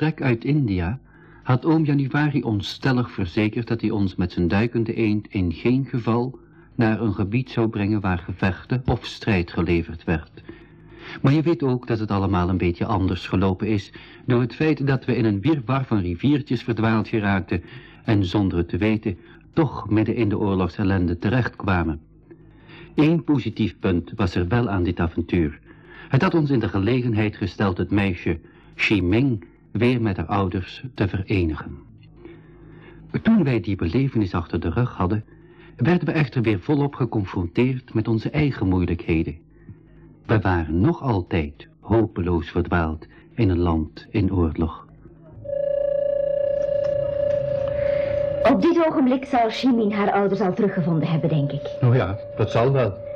Vertrek uit India had oom Januari ons stellig verzekerd dat hij ons met zijn duikende eend in geen geval naar een gebied zou brengen waar gevechten of strijd geleverd werd. Maar je weet ook dat het allemaal een beetje anders gelopen is door het feit dat we in een wirwar van riviertjes verdwaald geraakten en zonder het te weten toch midden in de oorlogsellende terechtkwamen. Eén positief punt was er wel aan dit avontuur. Het had ons in de gelegenheid gesteld het meisje Ming weer met haar ouders te verenigen. Toen wij die belevenis achter de rug hadden, werden we echter weer volop geconfronteerd met onze eigen moeilijkheden. We waren nog altijd hopeloos verdwaald in een land in oorlog. Op dit ogenblik zal Shimin haar ouders al teruggevonden hebben, denk ik. Oh ja, dat zal wel.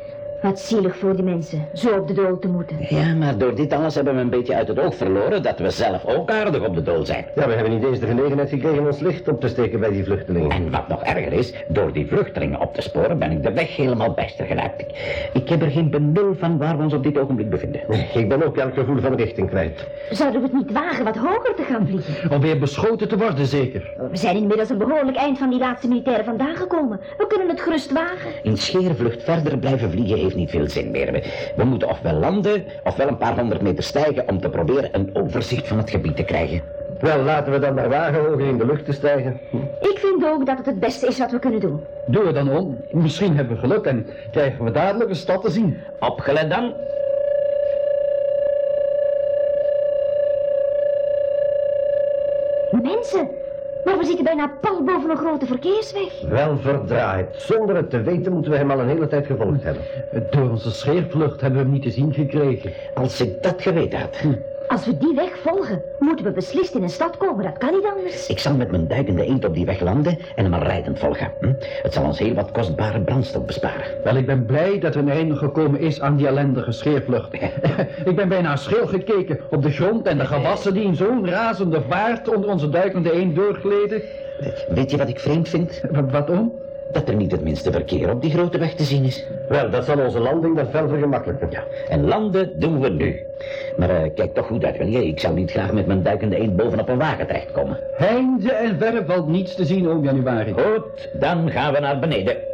Wat zielig voor die mensen, zo op de dool te moeten. Ja, maar door dit alles hebben we een beetje uit het oog verloren dat we zelf ook aardig op de dool zijn. Ja, we hebben niet eens de gelegenheid gekregen ons licht op te steken bij die vluchtelingen. En wat nog erger is, door die vluchtelingen op te sporen ben ik de weg helemaal bijster geraakt. Ik, ik heb er geen benul van waar we ons op dit ogenblik bevinden. Ik ben ook elk gevoel van richting kwijt. Zouden we het niet wagen wat hoger te gaan vliegen? Om weer beschoten te worden, zeker. We zijn inmiddels een behoorlijk eind van die laatste militairen vandaan gekomen. We kunnen het gerust wagen. In scheervlucht verder blijven vliegen heeft niet veel zin meer. We, we moeten ofwel landen, ofwel een paar honderd meter stijgen om te proberen een overzicht van het gebied te krijgen. Wel, laten we dan maar wagen hoger in de lucht te stijgen. Ik vind ook dat het het beste is wat we kunnen doen. Doe het dan om. Misschien hebben we geluk en krijgen we dadelijk een stad te zien. Opgelet dan. Mensen, maar we zitten bijna pal boven een grote verkeersweg. Wel verdraaid. Zonder het te weten moeten we hem al een hele tijd gevolgd hebben. Door onze scheervlucht hebben we hem niet te zien gekregen. Als ik dat geweten had. Als we die weg volgen, moeten we beslist in een stad komen. Dat kan niet anders. Ik zal met mijn duikende eend op die weg landen en hem al rijdend volgen. Hm? Het zal ons heel wat kostbare brandstof besparen. Wel, ik ben blij dat er een einde gekomen is aan die ellendige scheervlucht. ik ben bijna scheel gekeken op de grond en de gewassen die in zo'n razende vaart onder onze duikende eend doorgleden. Weet je wat ik vreemd vind? Wat, wat om? Dat er niet het minste verkeer op die grote weg te zien is. Wel, dat zal onze landing dan fel vergemakkelijken. Ja, en landen doen we nu. Maar eh, kijk toch goed uit, ik zou niet graag met mijn duikende eend bovenop een wagen terechtkomen. Heinde en verre valt niets te zien, oom Januari. Goed, dan gaan we naar beneden.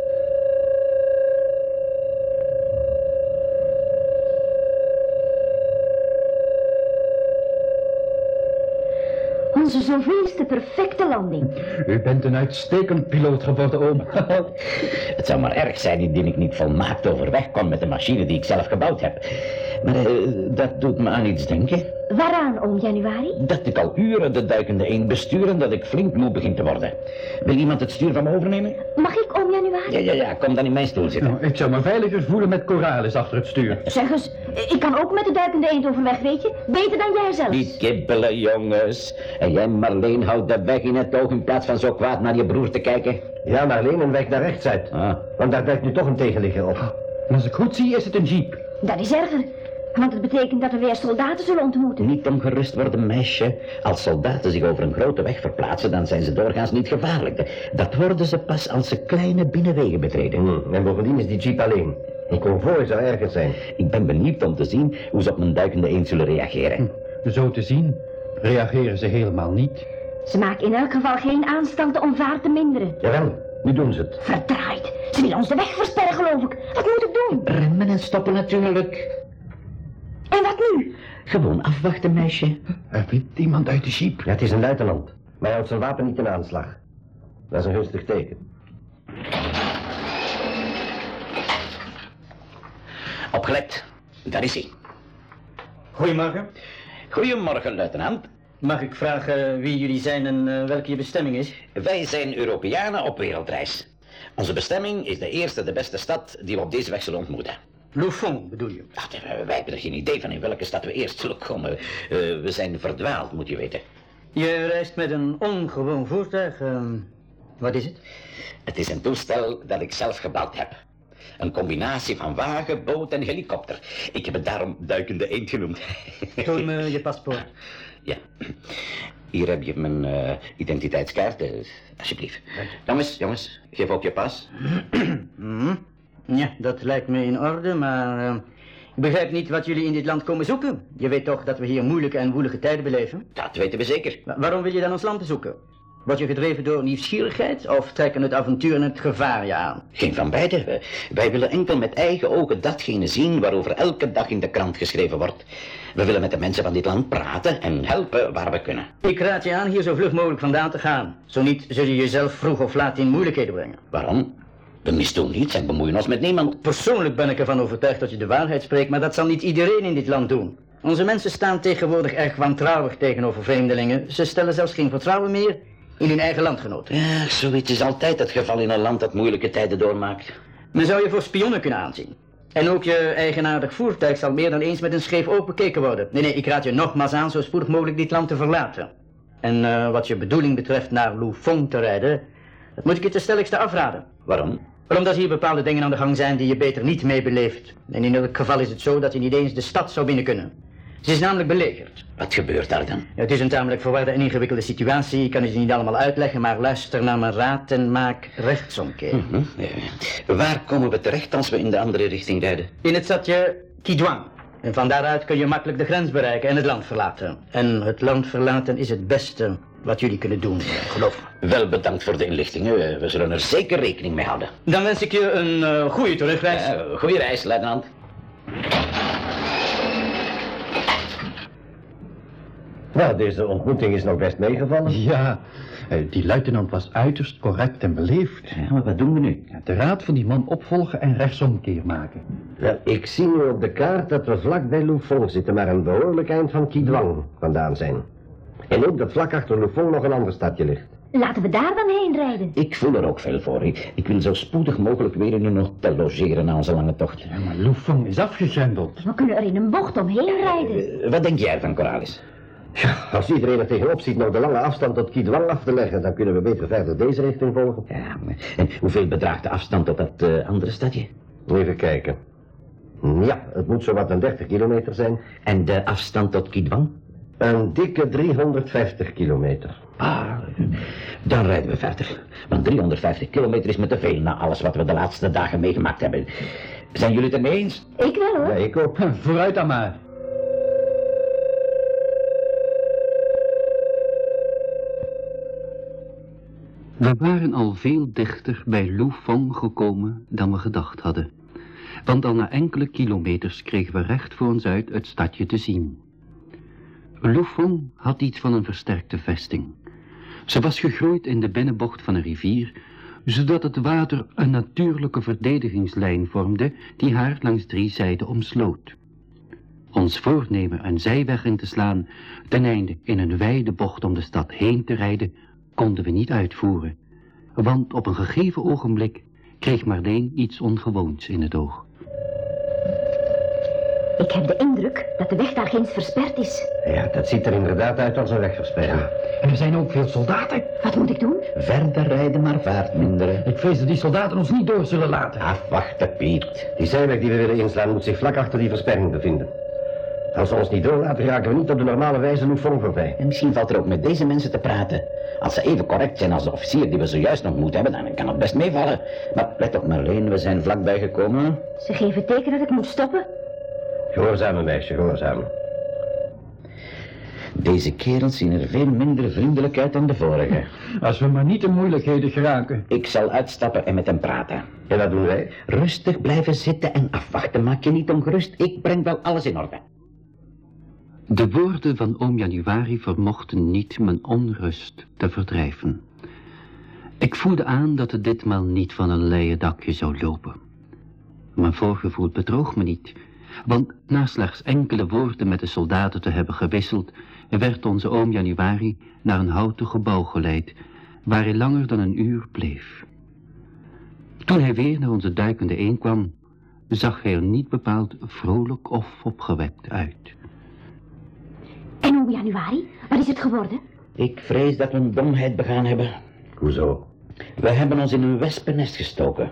Onze zoveelste perfecte landing. U bent een uitstekend piloot geworden, oom. Het zou maar erg zijn indien ik niet volmaakt overweg kon met de machine die ik zelf gebouwd heb. Maar eh, dat doet me aan iets denken. Waaraan, oom Januari? Dat ik al uren de duikende eend bestuur en dat ik flink moe begin te worden. Wil iemand het stuur van me overnemen? Mag ik, oom Januari? Ja, ja, ja, kom dan in mijn stoel zitten. Nou, ik zou me veiliger voelen met Coralis achter het stuur. Zeg eens, ik kan ook met de duikende eend overweg, weet je? Beter dan jij zelf. Niet kibbelen, jongens. En jij, Marleen, houdt de weg in het oog in plaats van zo kwaad naar je broer te kijken. Ja, maar alleen een weg naar rechts uit. Ah. Want daar blijft nu toch een tegenligger op. En als ik goed zie, is het een jeep. Dat is erger. Want het betekent dat we weer soldaten zullen ontmoeten. Niet om gerust worden, meisje. Als soldaten zich over een grote weg verplaatsen, dan zijn ze doorgaans niet gevaarlijk. Dat worden ze pas als ze kleine binnenwegen betreden. Hm, En bovendien is die jeep alleen. Een konvooi zou erger zijn. Ik ben benieuwd om te zien hoe ze op mijn duikende eend zullen reageren. Zo te zien, reageren ze helemaal niet. Ze maken in elk geval geen aanstalten om vaart te minderen. Jawel, nu doen ze het. Verdraaid. Ze willen ons de weg versperren, geloof ik. Wat moet ik doen? Remmen en stoppen natuurlijk. En wat nu? Gewoon afwachten, meisje. Er wint iemand uit de jeep. Ja, het is een luitenant. Maar hij houdt zijn wapen niet in aanslag. Dat is een gunstig teken. Opgelet. Daar is hij. Goedemorgen. Goedemorgen, luitenant. Mag ik vragen wie jullie zijn en eh, welke je bestemming is? Wij zijn Europeanen op wereldreis. Onze bestemming is de eerste, de beste stad die we op deze weg zullen ontmoeten. Lufon bedoel je? Ach, wij hebben er geen idee van in welke stad we eerst zullen komen. Eh, we zijn verdwaald, moet je weten. Je reist met een ongewoon voertuig. ehm, wat is het? Het is een toestel dat ik zelf gebouwd heb. Een combinatie van wagen, boot en helikopter. Ik heb het daarom duikende eend genoemd. Toon me je paspoort. Ja. Hier heb je mijn eh, identiteitskaart, eh, alsjeblieft. Jongens, jongens, geef op je pas. Mhm. Ja, dat lijkt me in orde, maar eh, Ik begrijp niet wat jullie in dit land komen zoeken. Je weet toch dat we hier moeilijke en woelige tijden beleven? Dat weten we zeker. Wa- waarom wil je dan ons land bezoeken? Word je gedreven door nieuwsgierigheid of trekken het avontuur en het gevaar je aan? Geen van beide. Wij willen enkel met eigen ogen datgene zien waarover elke dag in de krant geschreven wordt. We willen met de mensen van dit land praten en helpen waar we kunnen. Ik raad je aan hier zo vlug mogelijk vandaan te gaan. Zo niet zul je jezelf vroeg of laat in moeilijkheden brengen. Waarom? We misdoen niets en bemoeien ons met niemand. Persoonlijk ben ik ervan overtuigd dat je de waarheid spreekt, maar dat zal niet iedereen in dit land doen. Onze mensen staan tegenwoordig erg wantrouwig tegenover vreemdelingen. Ze stellen zelfs geen vertrouwen meer in hun eigen landgenoten. Ja, zoiets is altijd het geval in een land dat moeilijke tijden doormaakt. Men zou je voor spionnen kunnen aanzien. En ook je eigenaardig voertuig zal meer dan eens met een scheef oog bekeken worden. Nee, nee, ik raad je nogmaals aan zo spoedig mogelijk dit land te verlaten. En eh, wat je bedoeling betreft naar Lufong te rijden, dat moet ik je ten stelligste afraden. Waarom? Omdat hier bepaalde dingen aan de gang zijn die je beter niet meebeleeft. En in elk geval is het zo dat je niet eens de stad zou binnen kunnen. Ze is namelijk belegerd. Wat gebeurt daar dan? Het is een tamelijk verwarde en ingewikkelde situatie. Ik kan het je niet allemaal uitleggen, maar luister naar mijn raad en maak rechtsomkeer. Hm? Eh, Waar komen we terecht als we in de andere richting rijden? In het stadje Kidwang. En van daaruit kun je makkelijk de grens bereiken en het land verlaten. En het land verlaten is het beste wat jullie kunnen doen, geloof me. Wel bedankt voor de inlichtingen. Eh, We zullen er zeker rekening mee houden. Dan wens ik je een eh, goede terugreis. Eh, goeie reis, luitenant. Nou, deze ontmoeting is nog best meegevallen. Ja, eh, die luitenant was uiterst correct en beleefd. Ja, maar wat doen we nu? De raad van die man opvolgen en rechtsomkeer maken. Wel, ik zie nu op de kaart dat we vlak bij Lufong zitten, maar een behoorlijk eind van Kidwang vandaan zijn. En ook dat vlak achter Lufong nog een ander stadje ligt. Laten we daar dan heen rijden. Ik voel er ook veel voor. Ik, ik wil zo spoedig mogelijk weer in een hotel logeren na onze lange tocht. Ja, maar Lufong is afgegrendeld. We kunnen er in een bocht omheen rijden. Eh, wat denk jij van Coralis? Ja, als iedereen er tegenop ziet nog de lange afstand tot Kidwang af te leggen, dan kunnen we beter verder deze richting volgen. Ja, maar- en hoeveel bedraagt de afstand tot dat eh, andere stadje? Even kijken. Ja, het moet zo wat een 30 kilometer zijn. En de afstand tot Kidwang? Een dikke 350 kilometer. Ah, dan rijden we verder. Want 350 kilometer is me te veel na alles wat we de laatste dagen meegemaakt hebben. Zijn jullie het ermee eens? Ik wel hoor. Ja, ik ook. Vooruit dan maar. We waren al veel dichter bij Lufong gekomen dan we gedacht hadden. Want al na enkele kilometers kregen we recht voor ons uit het stadje te zien. Lufong had iets van een versterkte vesting. Ze was gegroeid in de binnenbocht van een rivier, zodat het water een natuurlijke verdedigingslijn vormde die haar langs drie zijden omsloot. Ons voornemen een zijweg in te slaan, ten einde in een wijde bocht om de stad heen te rijden, konden we niet uitvoeren. Want op een gegeven ogenblik kreeg Marleen iets ongewoons in het oog. Ik heb de indruk dat de weg daar ginds versperd is. Ja, dat ziet er inderdaad uit als een wegversperring. En er zijn ook veel soldaten. Wat moet ik doen? Verder rijden, maar vaart minderen. Ik vrees dat die soldaten ons niet door zullen laten. Afwachten, Piet. Die zijweg die we willen inslaan moet zich vlak achter die versperring bevinden. Als ze ons niet doorlaten, raken we niet op de normale wijze Lufong voorbij. En misschien valt er ook met deze mensen te praten. Als ze even correct zijn als de officier die we zojuist ontmoet hebben, dan kan het best meevallen. Maar let op Marleen, we zijn vlakbij gekomen. Ze geven teken dat ik moet stoppen. Gehoorzamen, meisje, gehoorzamen. Deze kerels zien er veel minder vriendelijk uit dan de vorige. Als we maar niet in moeilijkheden geraken. Ik zal uitstappen en met hem praten. En wat doen wij? Rustig blijven zitten en afwachten. Maak je niet ongerust. Ik breng wel alles in orde. De woorden van oom Januari vermochten niet mijn onrust te verdrijven. Ik voelde aan dat het ditmaal niet van een leien dakje zou lopen. Mijn voorgevoel bedroog me niet, want na slechts enkele woorden met de soldaten te hebben gewisseld, werd onze oom Januari naar een houten gebouw geleid, waar hij langer dan een uur bleef. Toen hij weer naar onze duikende een kwam, zag hij er niet bepaald vrolijk of opgewekt uit. En oom Januari, wat is het geworden? Ik vrees dat we een domheid begaan hebben. Hoezo? We hebben ons in een wespennest gestoken.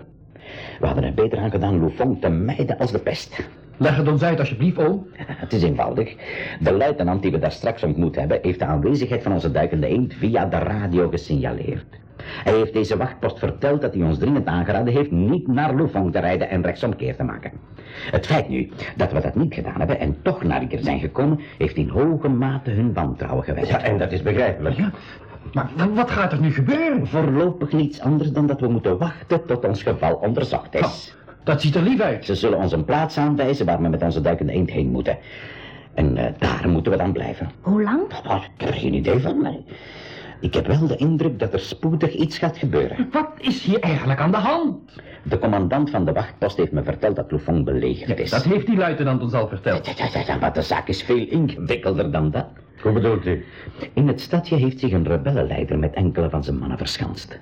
We hadden er beter aan gedaan Lufong te mijden als de pest. Leg het ons uit alsjeblieft, oom. Het is eenvoudig. De luitenant die we daar straks ontmoet hebben, heeft de aanwezigheid van onze duikende eend via de radio gesignaleerd. Hij heeft deze wachtpost verteld dat hij ons dringend aangeraden heeft niet naar Lufong te rijden en rechtsomkeer te maken. Het feit nu dat we dat niet gedaan hebben en toch naar hier zijn gekomen, heeft in hoge mate hun wantrouwen geweest. Ja, en dat is begrijpelijk. Ja, maar wat gaat er nu gebeuren? Voorlopig niets anders dan dat we moeten wachten tot ons geval onderzocht is. Dat ziet er lief uit. Ze zullen ons een plaats aanwijzen waar we met onze duikende eend heen moeten. En eh, daar moeten we dan blijven. Hoe lang? Oh, ik heb er geen idee van, maar ik heb wel de indruk dat er spoedig iets gaat gebeuren. Wat is hier eigenlijk aan de hand? De commandant van de wachtpost heeft me verteld dat Lufong belegerd is. Dat heeft die luitenant ons al verteld. Ja, ja, ja, ja, maar de zaak is veel ingewikkelder dan dat. Hoe bedoelt u? In het stadje heeft zich een rebellenleider met enkele van zijn mannen verschanst.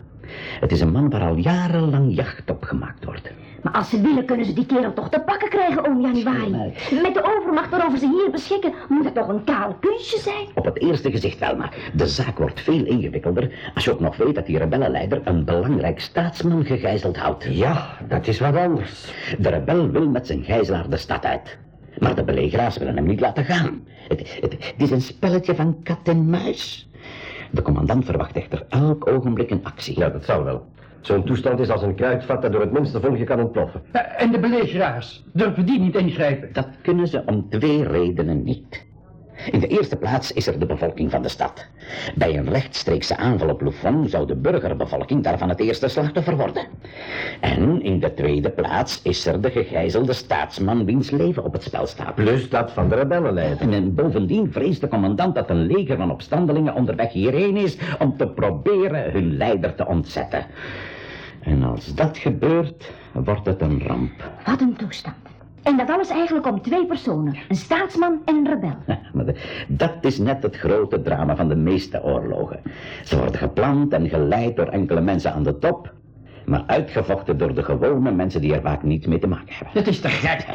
Het is een man waar al jarenlang jacht op gemaakt wordt. Maar als ze willen, kunnen ze die kerel toch te pakken krijgen, oom Januari. Met de overmacht waarover ze hier beschikken, moet het toch een kaal kunstje zijn? Op het eerste gezicht wel, maar de zaak wordt veel ingewikkelder als je ook nog weet dat die rebellenleider een belangrijk staatsman gegijzeld houdt. Ja, dat is wat anders. De rebel wil met zijn gijzelaar de stad uit. Maar de belegeraars willen hem niet laten gaan. Het, het, het is een spelletje van kat en muis. De commandant verwacht echter elk ogenblik een actie. Ja, dat zal wel. Zo'n toestand is als een kruidvat dat door het minste vonkje kan ontploffen. Ja, En de belegeraars, durven die niet ingrijpen? Dat kunnen ze om twee redenen niet. In de eerste plaats is er de bevolking van de stad. Bij een rechtstreekse aanval op Lufong zou de burgerbevolking daarvan het eerste slachtoffer worden. En in de tweede plaats is er de gegijzelde staatsman wiens leven op het spel staat. Plus dat van de rebellenleider. En, en bovendien vreest de commandant dat een leger van opstandelingen onderweg hierheen is om te proberen hun leider te ontzetten. En als dat gebeurt, wordt het een ramp. Wat een toestand. En dat alles eigenlijk om twee personen. Een staatsman en een rebel. Maar de- dat is net het grote drama van de meeste oorlogen. Ze worden gepland en geleid door enkele mensen aan de top, maar uitgevochten door de gewone mensen die er vaak niets mee te maken hebben. Het is te gek.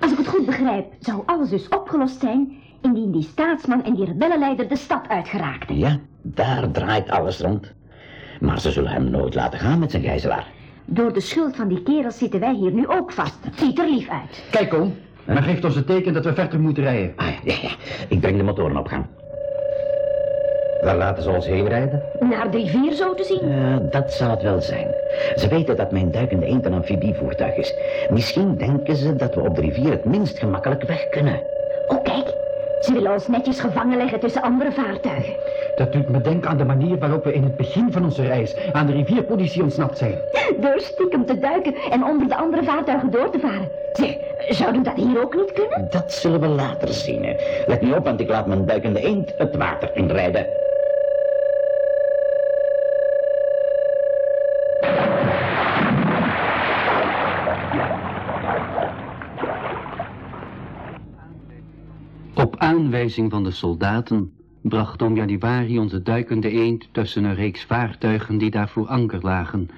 Als ik het goed begrijp, zou alles dus opgelost zijn... indien die staatsman en die rebellenleider de stad uitgeraakten. Ja, daar draait alles rond. Maar ze zullen hem nooit laten gaan met zijn gijzelaar. Door de schuld van die kerels zitten wij hier nu ook vast. Ziet er lief uit. Kijk, oom. Men geeft ons het teken dat we verder moeten rijden. Ah, ja, ja, ik breng de motoren op gang. Waar laten ze ons heen rijden? Naar de rivier zo te zien. Ja, dat zal het wel zijn. Ze weten dat mijn duikende eend een amfibievoertuig is. Misschien denken ze dat we op de rivier het minst gemakkelijk weg kunnen. Ze willen ons netjes gevangen leggen tussen andere vaartuigen. Dat doet me denken aan de manier waarop we in het begin van onze reis aan de rivierpolitie ontsnapt zijn. Door stiekem te duiken en onder de andere vaartuigen door te varen. Zeg, zouden dat hier ook niet kunnen? Dat zullen we later zien. hè. Let nu op, want ik laat mijn duikende eend het water inrijden. Op aanwijzing van de soldaten bracht oom Januari onze duikende eend tussen een reeks vaartuigen die daar voor anker lagen,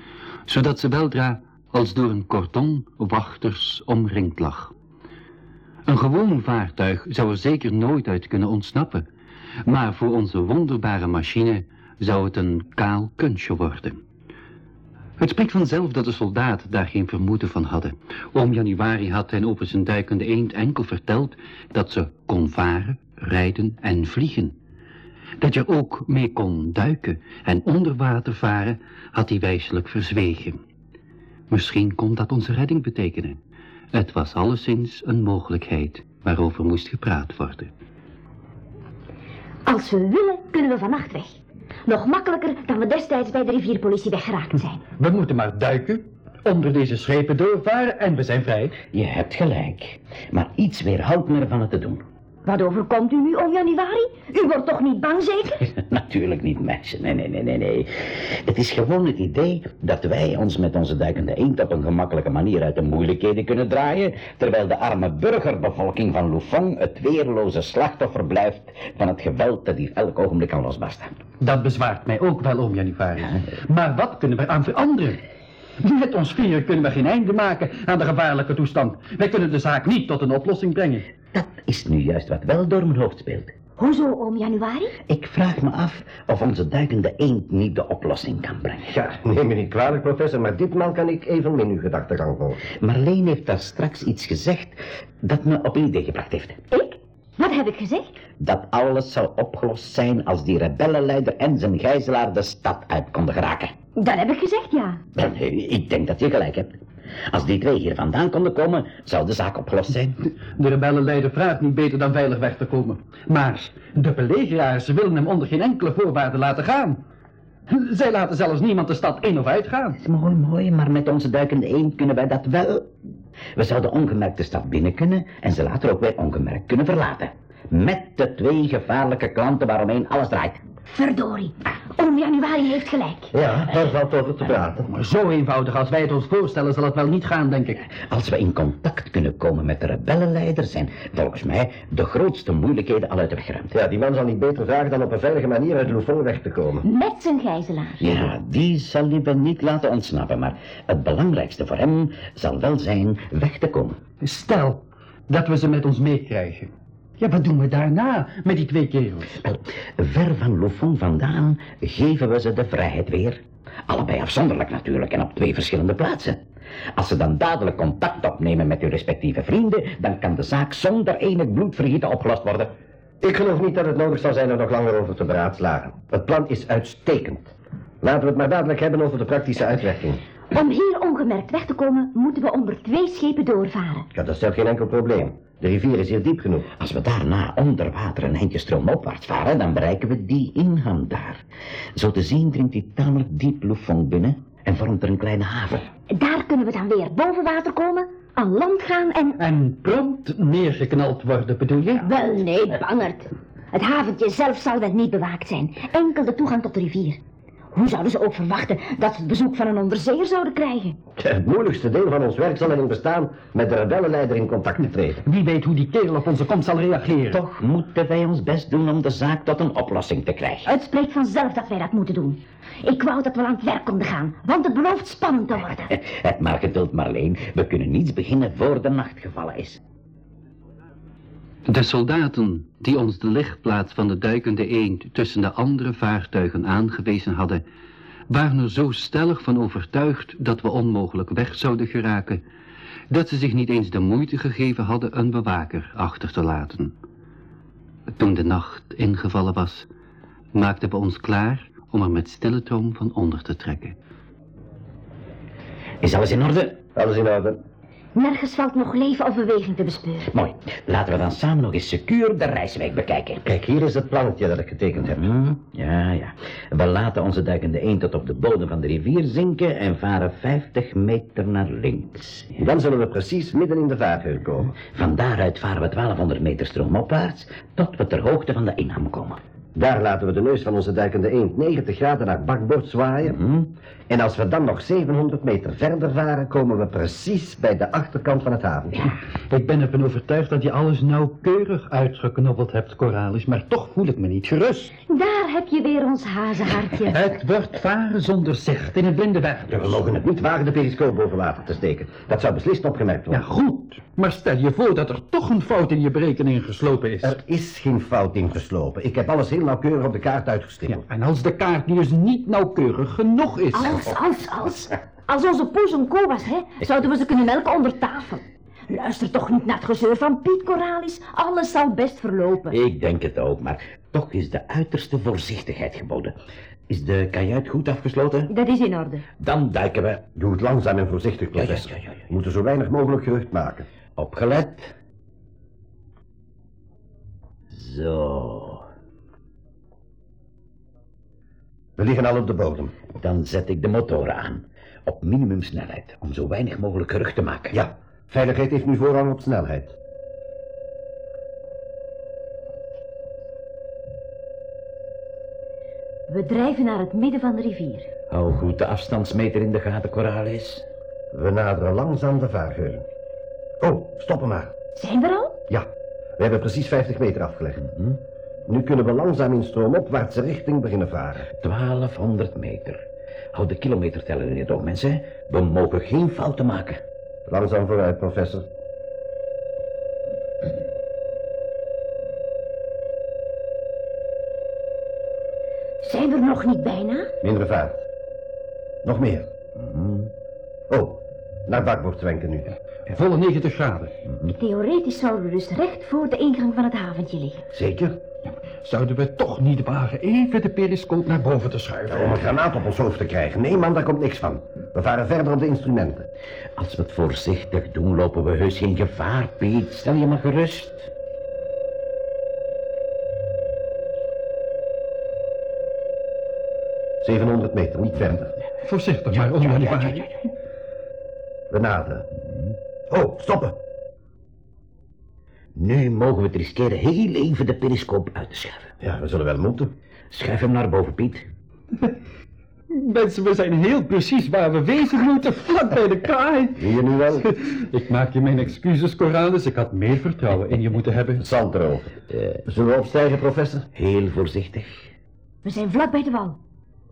zodat ze weldra als door een cordon wachters omringd lag. Een gewoon vaartuig zou er zeker nooit uit kunnen ontsnappen, maar voor onze wonderbare machine zou het een kaal kunstje worden. Het spreekt vanzelf dat de soldaten daar geen vermoeden van hadden. Oom Januari had hen over zijn duikende eend enkel verteld dat ze kon varen, rijden en vliegen. Dat je ook mee kon duiken en onder water varen, had hij wijselijk verzwegen. Misschien kon dat onze redding betekenen. Het was alleszins een mogelijkheid waarover moest gepraat worden. Als we willen, kunnen we vannacht weg. Nog makkelijker dan we destijds bij de rivierpolitie weggeraakt zijn. We moeten maar duiken, onder deze schepen doorvaren en we zijn vrij. Je hebt gelijk. Maar iets weerhoudt me ervan het te doen. Wat overkomt u nu, om januari? U wordt toch niet bang, zeker? Natuurlijk niet, meisje. Nee, nee, nee, nee, nee. Het is gewoon het idee dat wij ons met onze duikende eend op een gemakkelijke manier uit de moeilijkheden kunnen draaien, terwijl de arme burgerbevolking van Lufong het weerloze slachtoffer blijft van het geweld dat hier elk ogenblik kan losbarsten. Dat bezwaart mij ook wel, oom Januari. Maar wat kunnen we aan veranderen? Met ons vieren kunnen we geen einde maken aan de gevaarlijke toestand. Wij kunnen de zaak niet tot een oplossing brengen. Dat is nu juist wat wel door mijn hoofd speelt. Hoezo, oom januari? Ik vraag me af of onze duikende eend niet de oplossing kan brengen. Ja, neem me niet kwalijk, professor, maar ditmaal kan ik evenmin uw gedachtegang volgen. Marleen heeft daar straks iets gezegd dat me op een idee gebracht heeft. Ik? Wat heb ik gezegd? Dat alles zou opgelost zijn als die rebellenleider en zijn gijzelaar de stad uit konden geraken. Dat heb ik gezegd, ja. Wel, nee, ik denk dat je gelijk hebt. Als die twee hier vandaan konden komen, zou de zaak opgelost zijn. De rebellenleider vraagt niet beter dan veilig weg te komen. Maar de belegeraars willen hem onder geen enkele voorwaarde laten gaan. Zij laten zelfs niemand de stad in of uitgaan. Mooi, mooi, maar met onze duikende eend kunnen wij dat wel. We zouden ongemerkt de stad binnen kunnen en ze later ook weer ongemerkt kunnen verlaten. Met de twee gevaarlijke klanten waaromheen alles draait. Verdorie. Oom Januari heeft gelijk. Ja, daar valt over te praten. Maar zo eenvoudig als wij het ons voorstellen zal het wel niet gaan, denk ik. Als we in contact kunnen komen met de rebellenleider, zijn volgens mij de grootste moeilijkheden al uit de weg geruimd. Ja, die man zal niet beter vragen dan op een veilige manier uit Loufon weg te komen. Met zijn gijzelaar. Ja, die zal hij wel niet laten ontsnappen, maar het belangrijkste voor hem zal wel zijn weg te komen. Stel dat we ze met ons meekrijgen. Ja, wat doen we daarna met die twee kerels? Wel, ver van Loufon vandaan geven we ze de vrijheid weer. Allebei afzonderlijk natuurlijk en op twee verschillende plaatsen. Als ze dan dadelijk contact opnemen met hun respectieve vrienden, dan kan de zaak zonder enig bloedvergieten opgelost worden. Ik geloof niet dat het nodig zal zijn er nog langer over te beraadslagen. Het plan is uitstekend. Laten we het maar dadelijk hebben over de praktische uitwerking. Om hier ongemerkt weg te komen, moeten we onder twee schepen doorvaren. Ja, dat stelt geen enkel probleem. De rivier is hier diep genoeg. Als we daarna onder water een eindje stroomopwaarts varen, dan bereiken we die ingang daar. Zo te zien dringt die tamelijk diep Loufon binnen en vormt er een kleine haven. Daar kunnen we dan weer boven water komen, aan land gaan en... En prompt neergeknald worden, bedoel je? Wel, nee, bangert. Het haventje zelf zal wel niet bewaakt zijn. Enkel de toegang tot de rivier. Hoe zouden ze ook verwachten dat ze het bezoek van een onderzeeër zouden krijgen? Het moeilijkste deel van ons werk zal erin bestaan met de rebellenleider in contact te treden. Wie weet hoe die kerel op onze komst zal reageren. Toch moeten wij ons best doen om de zaak tot een oplossing te krijgen. Het spreekt vanzelf dat wij dat moeten doen. Ik wou dat we aan het werk konden gaan, want het belooft spannend te worden. Het maar geduld, Marleen. We kunnen niets beginnen voor de nacht gevallen is. De soldaten die ons de lichtplaats van de duikende eend tussen de andere vaartuigen aangewezen hadden, waren er zo stellig van overtuigd dat we onmogelijk weg zouden geraken, dat ze zich niet eens de moeite gegeven hadden een bewaker achter te laten. Toen de nacht ingevallen was, maakten we ons klaar om er met stille toom van onder te trekken. Is alles in orde? Alles in orde. Nergens valt nog leven of beweging te bespeuren. Mooi. Laten we dan samen nog eens secuur de reisweg bekijken. Kijk, hier is het plannetje dat ik getekend heb. Hm, ja, ja. We laten onze duikende eend tot op de bodem van de rivier zinken en varen 50 meter naar links. Dan zullen we precies midden in de vaargeul komen. Van daaruit varen we 1200 meter stroomopwaarts tot we ter hoogte van de inham komen. Daar laten we de neus van onze duikende eend 90 graden naar bakboord zwaaien. Hm? En als we dan nog 700 meter verder varen, komen we precies bij de achterkant van het haventje. Ik ben ervan overtuigd dat je alles nauwkeurig uitgeknobbeld hebt, Coralis, maar toch voel ik me niet gerust. Daar heb je weer ons hazenhartje. Het wordt varen zonder zicht in het blinde. Ja, we mogen het niet wagen de periscoop boven water te steken. Dat zou beslist opgemerkt Ja, worden. goed. Maar stel je voor dat er toch een fout in je berekening geslopen is. Er is geen fout in geslopen. Ik heb alles heel nauwkeurig op de kaart uitgestippeld. Ja, en als de kaart nu eens niet nauwkeurig genoeg is... Als, als, als. Als onze poes een koe was, hè, zouden we ze kunnen melken onder tafel. Luister toch niet naar het gezeur van Piet Coralis. Alles zal best verlopen. Ik denk het ook, maar toch is de uiterste voorzichtigheid geboden. Is de kajuit goed afgesloten? Dat is in orde. Dan duiken we. Doe het langzaam en voorzichtig, Ja, ja, professor. ja, ja, ja. We moeten zo weinig mogelijk gerucht maken. Opgelet. Zo. We liggen al op de bodem. Dan zet ik de motoren aan. Op minimumsnelheid, om zo weinig mogelijk gerucht te maken. Ja, veiligheid heeft nu voorrang op snelheid. We drijven naar het midden van de rivier. Hou goed de afstandsmeter in de gaten, Coralis. We naderen langzaam de vaargeul. Oh, stoppen maar. Zijn we er al? Ja, we hebben precies 50 meter afgelegd. Nu kunnen we langzaam in stroomopwaartse richting beginnen varen. 1200 meter. Houd de kilometerteller in het oog, mensen. We mogen geen fouten maken. Langzaam vooruit, professor. Zijn we er nog niet bijna? Mindere vaart. Nog meer. Oh, naar bakboord zwenken nu. Volle 90 graden. Theoretisch zouden we dus recht voor de ingang van het haventje liggen. Zeker? Zouden we toch niet wagen even de periscoop naar boven te schuiven? Om een granaat op ons hoofd te krijgen. Nee, man, daar komt niks van. We varen verder op de instrumenten. Als we het voorzichtig doen, lopen we heus geen gevaar, Piet. Stel je maar gerust. ...700 meter, niet verder. Voorzichtig maar, oom Januari. We naderen. Oh, stoppen. Nu mogen we het riskeren heel even de periscoop uit te schuiven. Ja, we zullen wel moeten. Schuif hem naar boven, Piet. Mensen, we zijn heel precies waar we wezen moeten, vlak bij de kaai. Zie je nu wel? Ik maak je mijn excuses, Coralis. Ik had meer vertrouwen in je moeten hebben. Zand erover. Zullen we opstijgen, professor? Heel voorzichtig. We zijn vlak bij de wal.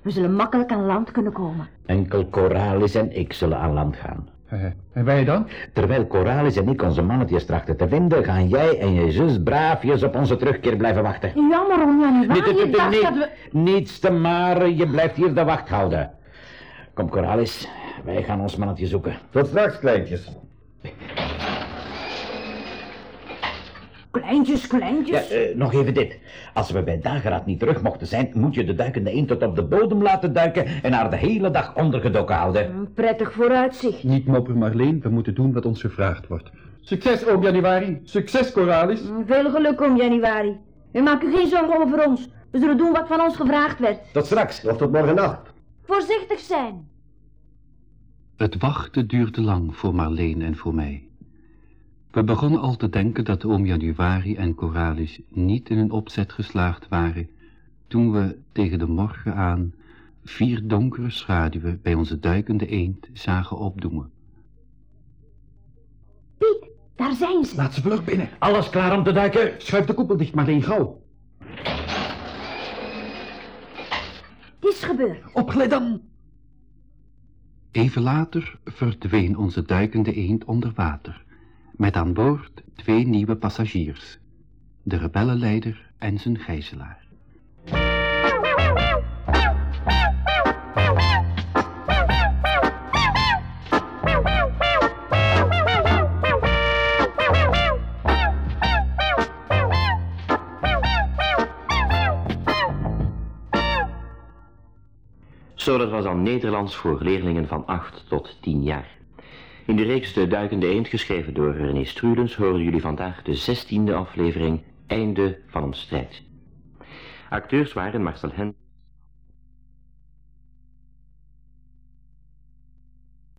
We zullen makkelijk aan land kunnen komen. Enkel Coralis en ik zullen aan land gaan. Eh, en wij dan? Terwijl Coralis en ik onze mannetjes trachten te vinden, gaan jij en je zus braafjes op onze terugkeer blijven wachten. Jammer om Januari. Niet, niet, niet, dacht dat we... niets te maren, je blijft hier de wacht houden. Kom Coralis, wij gaan ons mannetje zoeken. Tot straks, kleintjes. Kleintjes, Ja, kleintjes. eh, nog even dit. Als we bij dageraad niet terug mochten zijn, moet je de duikende eend tot op de bodem laten duiken en haar de hele dag ondergedoken houden. Een prettig vooruitzicht. Niet mopperen, Marleen. We moeten doen wat ons gevraagd wordt. Succes, oom Januari. Succes, Coralis. Veel geluk om Januari. We maken geen zorgen over ons. We zullen doen wat van ons gevraagd werd. Tot straks. Of tot morgen nacht. Voorzichtig zijn. Het wachten duurde lang voor Marleen en voor mij. We begonnen al te denken dat oom Januari en Coralis niet in een opzet geslaagd waren, toen we tegen de morgen aan vier donkere schaduwen bij onze duikende eend zagen opdoemen. Piet, daar zijn ze. Laat ze vlug binnen. Alles klaar om te duiken? Schuif de koepel dicht, Marleen, gauw. Het is gebeurd. Opgelet dan. Even later verdween onze duikende eend onder water, met aan boord twee nieuwe passagiers, de rebellenleider en zijn gijzelaar. Zo, dat was dan Nederlands voor leerlingen van 8 tot 10 jaar. In de reeks De Duikende Eend, geschreven door René Strulens, horen jullie vandaag de 16e aflevering Einde van een strijd. Acteurs waren Marcel Hen.